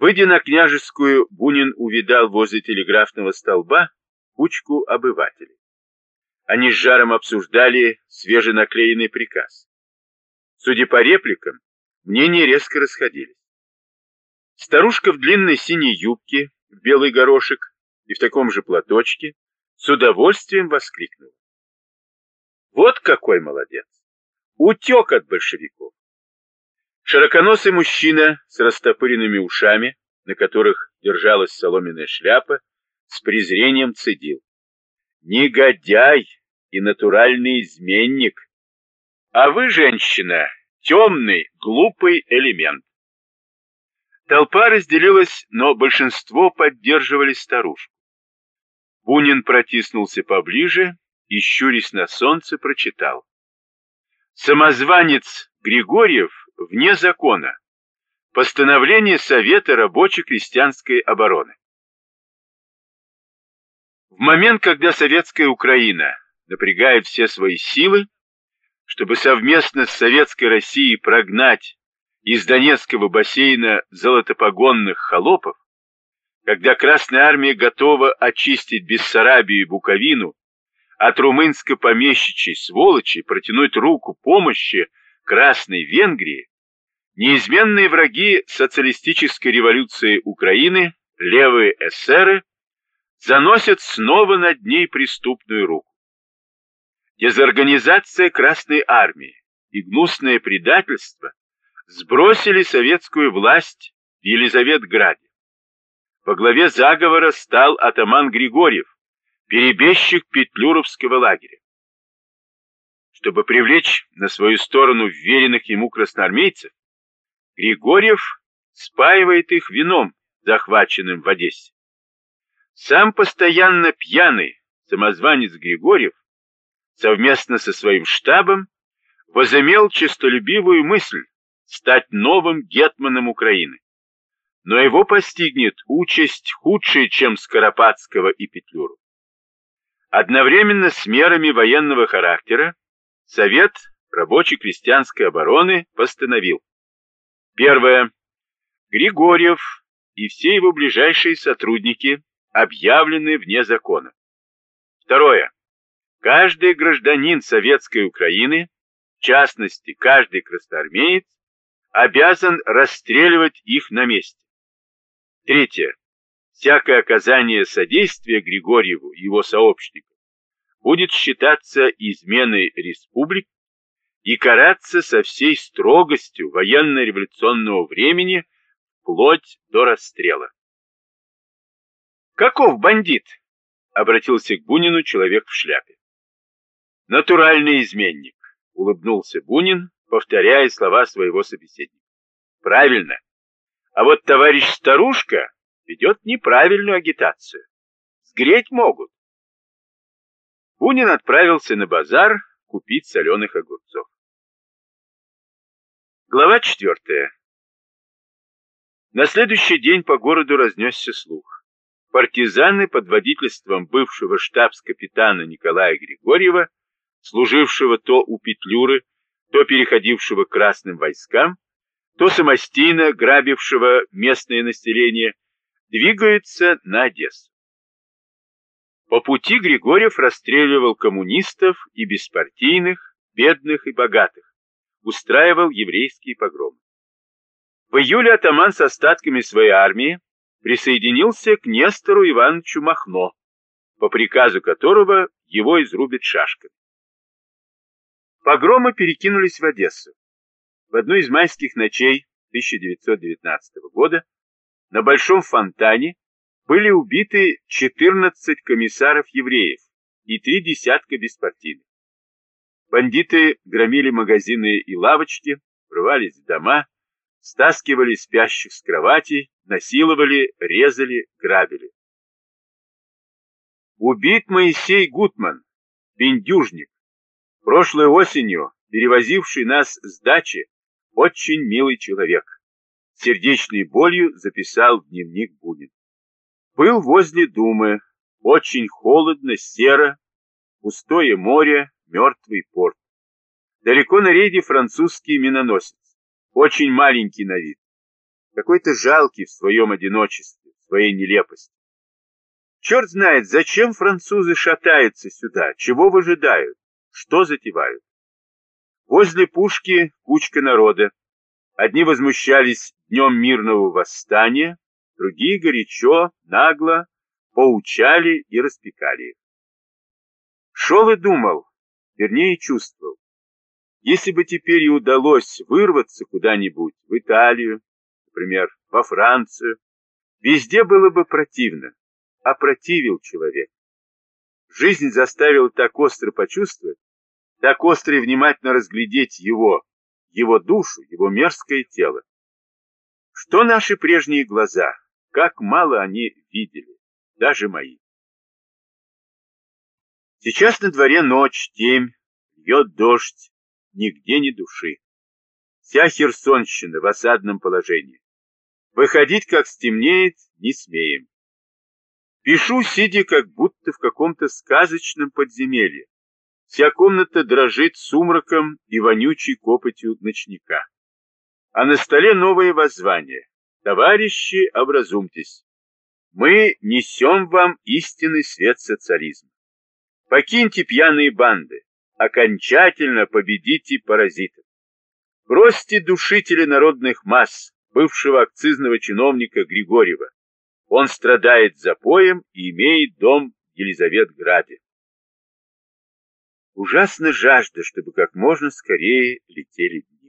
Выйдя на княжескую, Бунин увидал возле телеграфного столба кучку обывателей. Они с жаром обсуждали свеженаклеенный приказ. Судя по репликам, мнения резко расходились. Старушка в длинной синей юбке, в белый горошек и в таком же платочке с удовольствием воскликнула. Вот какой молодец! Утек от большевиков! Широконосый мужчина с растопыренными ушами, на которых держалась соломенная шляпа, с презрением цедил. Негодяй и натуральный изменник. А вы, женщина, темный, глупый элемент. Толпа разделилась, но большинство поддерживали старушку. Бунин протиснулся поближе и, щурясь на солнце, прочитал. Самозванец Григорьев вне закона. Постановление Совета рабоче-крестьянской обороны. В момент, когда советская Украина напрягает все свои силы, чтобы совместно с Советской Россией прогнать из Донецкого бассейна золотопогонных холопов, когда Красная Армия готова очистить Бессарабию и Буковину от румынско-помещичьей сволочи, протянуть руку помощи Красной Венгрии, неизменные враги социалистической революции Украины, левые эсеры, заносят снова над ней преступную руку. Дезорганизация Красной Армии и гнусное предательство сбросили советскую власть в Елизаветграде. Во главе заговора стал атаман Григорьев, перебежчик Петлюровского лагеря. Чтобы привлечь на свою сторону веренных ему красноармейцев, Григорьев спаивает их вином, захваченным в Одессе. Сам постоянно пьяный самозванец Григорьев совместно со своим штабом возымел честолюбивую мысль стать новым гетманом Украины. Но его постигнет участь худшая, чем Скоропадского и Петлюру. Одновременно с мерами военного характера Совет рабочей крестьянской обороны постановил. Первое. Григорьев и все его ближайшие сотрудники объявлены вне закона. Второе. Каждый гражданин Советской Украины, в частности, каждый красноармеец, обязан расстреливать их на месте. Третье. Всякое оказание содействия Григорьеву и его сообщникам будет считаться изменой республик и караться со всей строгостью военно-революционного времени вплоть до расстрела. «Каков бандит?» — обратился к Бунину человек в шляпе. «Натуральный изменник», — улыбнулся Бунин, повторяя слова своего собеседника. «Правильно. А вот товарищ старушка ведет неправильную агитацию. Сгреть могут». Бунин отправился на базар купить соленых огурцов. Глава четвертая. На следующий день по городу разнесся слух партизаны под водительством бывшего штабс-капитана Николая Григорьева, служившего то у Петлюры, то переходившего к красным войскам, то самостийно грабившего местное население, двигаются на Одессу. По пути Григорьев расстреливал коммунистов и беспартийных, бедных и богатых, устраивал еврейские погромы. В июле атаман с остатками своей армии присоединился к Нестору Ивановичу Махно, по приказу которого его изрубят шашками. Погромы перекинулись в Одессу. В одну из майских ночей 1919 года на Большом фонтане были убиты 14 комиссаров-евреев и три десятка беспартийных. Бандиты громили магазины и лавочки, врывались в дома, стаскивали спящих с кроватей, насиловали, резали, грабили. Убит Моисей Гутман, пиндюжник, прошлой осенью перевозивший нас с дачи, очень милый человек. Сердечной болью записал дневник Бунин. Был возле Думы, очень холодно, серо, пустое море, мертвый порт. Далеко на рейде французский миноносец очень маленький на вид. какой-то жалкий в своем одиночестве, в своей нелепости. Черт знает, зачем французы шатаются сюда, чего выжидают, что затевают. Возле пушки кучка народа. Одни возмущались днем мирного восстания, другие горячо, нагло поучали и распекали их. Шел и думал, вернее чувствовал, если бы теперь и удалось вырваться куда-нибудь в Италию, например, во Францию, везде было бы противно, опротивил человек. Жизнь заставила так остро почувствовать, так остро и внимательно разглядеть его, его душу, его мерзкое тело. Что наши прежние глаза, как мало они видели, даже мои. Сейчас на дворе ночь, темь, льет дождь, нигде ни души. Вся Херсонщина в осадном положении. Выходить, как стемнеет, не смеем. Пишу, сидя как будто в каком-то сказочном подземелье. Вся комната дрожит сумраком и вонючей копотью ночника. А на столе новое воззвание. Товарищи, образумьтесь. Мы несем вам истинный свет социализма. Покиньте пьяные банды, окончательно победите паразитов. Бросьте душители народных масс, бывшего акцизного чиновника Григорьева. Он страдает запоем и имеет дом в Елизаветграде. Ужасно жажда, чтобы как можно скорее летели дни.